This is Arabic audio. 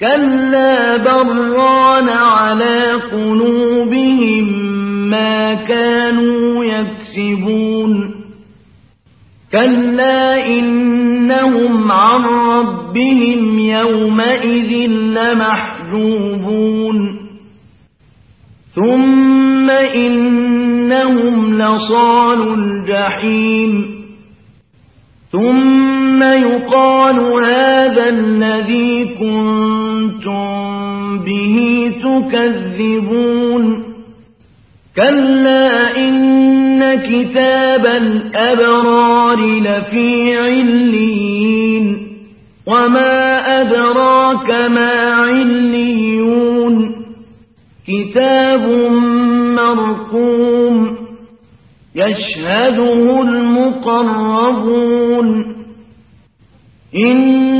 كلا بران على قلوبهم ما كانوا يكسبون كلا إنهم عن ربهم يومئذ لمحجوبون ثم إنهم لصال الجحيم ثم يقال هذا الذي كنتم به تكذبون كلا إن كتاب الأبرار لفي عليين وما أدراك ما عليون كتاب مرقوم يشهده المقربون إن